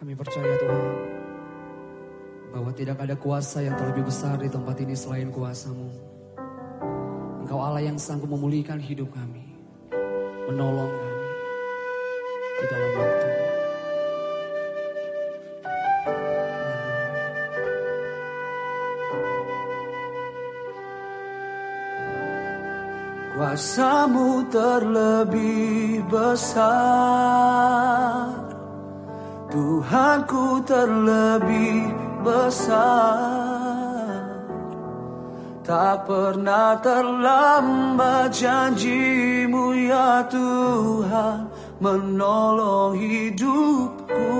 Kami percaya Tuhan bahwa tidak ada kuasa yang terlebih besar di tempat ini selain kuasamu. Engkau Allah yang sanggup memulihkan hidup kami, menolong kami di dalam waktu. Kuasamu terlebih besar. Tuhanku terlebih besar. Tak pernah terlambat janjimu ya Tuhan Menolong hidupku.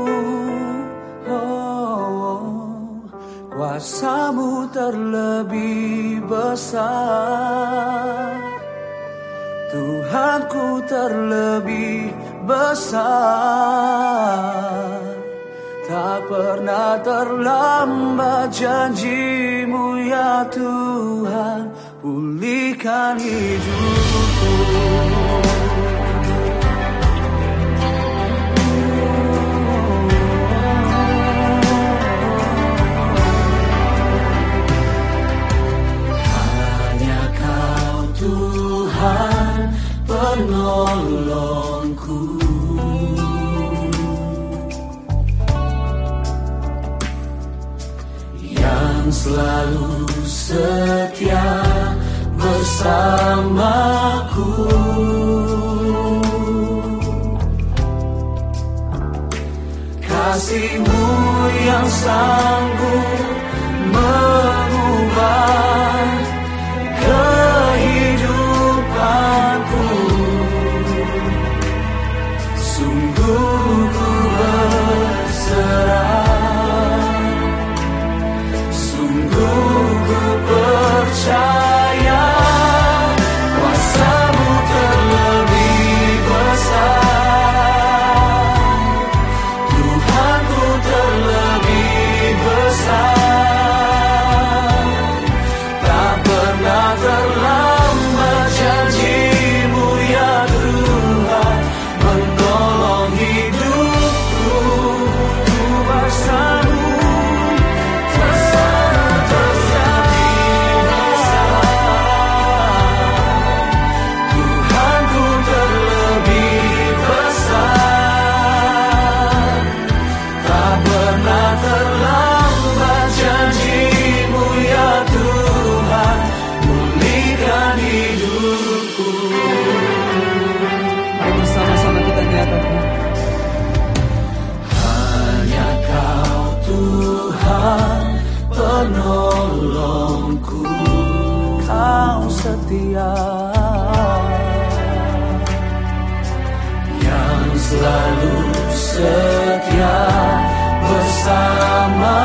Oh, Kuasamu terlebih besar Tuhanku terlebih besar. Tak pernah terlambat janjimu ya Tuhan Pulihkan hidupku Yang selalu setia bersamaku. Kasihmu yang sanggup selalu setia bersamaku.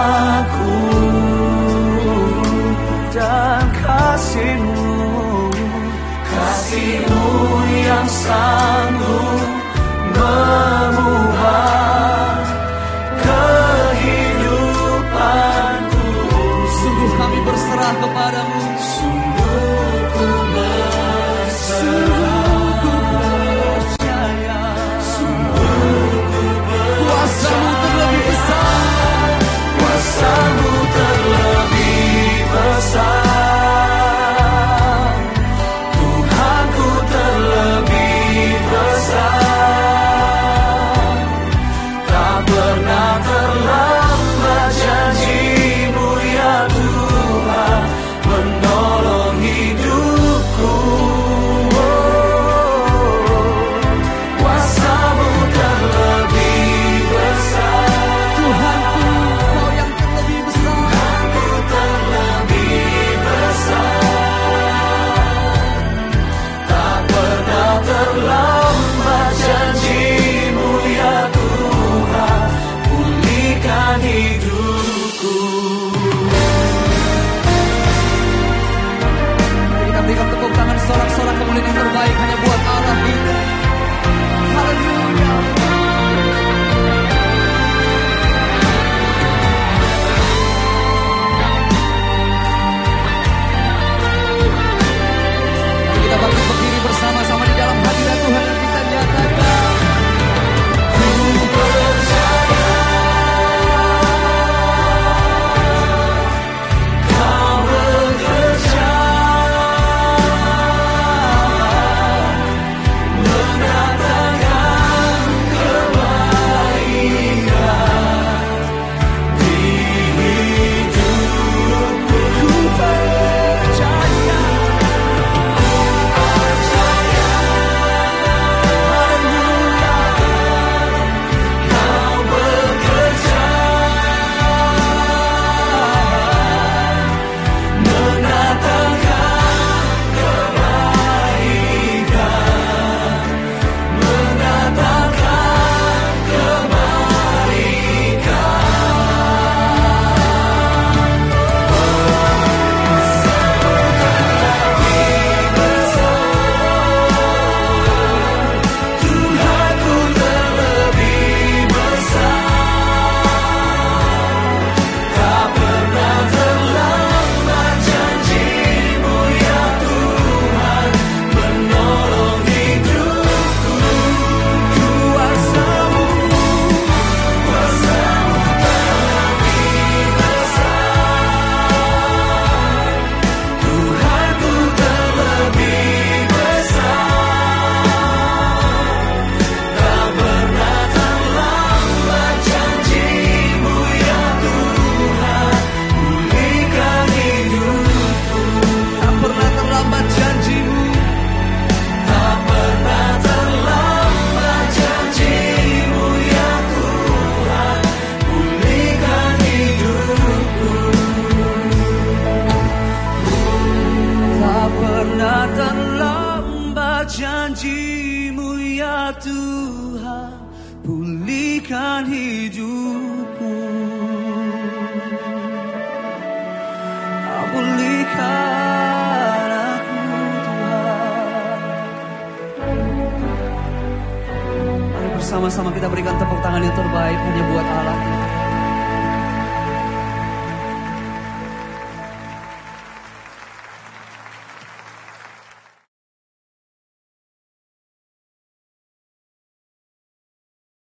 Dan kasihmu Kasihmu yang sanggup Mari bersama-sama kita berikan tepuk tangan yang terbaik hanya buat Allah.